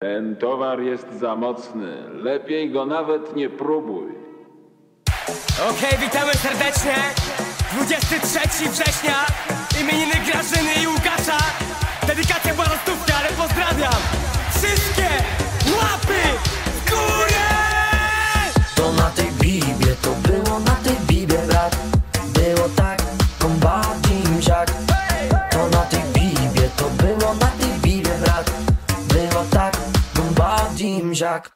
Ten towar jest za mocny. Lepiej go nawet nie próbuj. Okej, witamy serdecznie. 23 września, imieniny Grażyny i Łukasza. Dedykacja kombatim ziak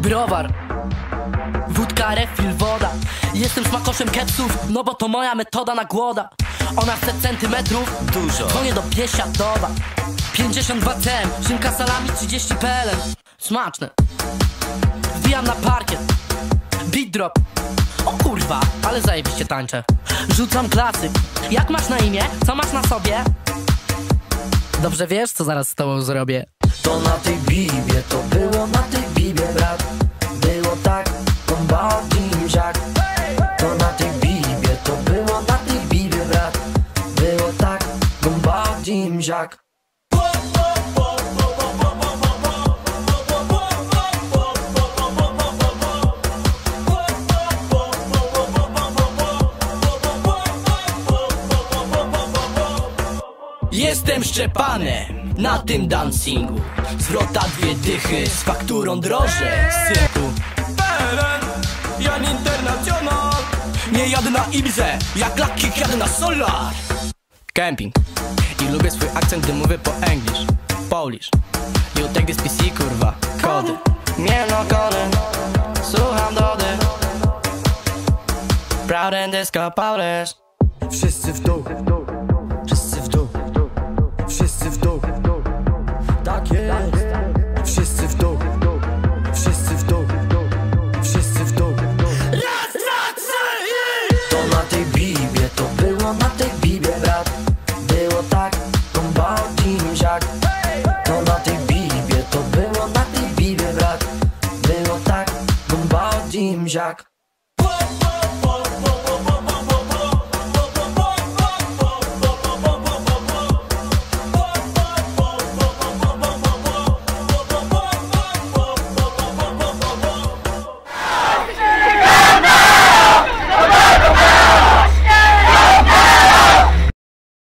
Browar. Wódka, refil, woda. Jestem smakoszem kepsów, no bo to moja metoda na głoda. Ona chce centymetrów, dużo. Dzwonię do Biesiadowa 52 cm, szynka salami 30 PLN. Smaczne Wbijam na parkiet. Beat drop. O kurwa, ale zajebiście tańczę. Rzucam klasyk Jak masz na imię? Co masz na sobie? Dobrze wiesz, co zaraz z tobą zrobię. To na tej bibie, to było na tej bibie, brat. Było tak, kombatim ziak To na tej bibie, to było na tej bibie, brat. Było tak, kombatim ziak Jestem Szczepanem na tym dancingu. Zwrota dwie dychy z fakturą drożę Synku PLN, Jan International. Nie jadę na Ibizę, jak Lucky jadę na Solar. Camping. I lubię swój akcent, gdy mówię po English. Polish. You take this PC, kurwa. Kody. Nie no kody. Słucham dody. Proud and disco powders Wszyscy w dół Było na tej bibie brat. Było tak Kombatim ziak To na tej bibie To było na tej bibie brat. Było tak Kombatim ziak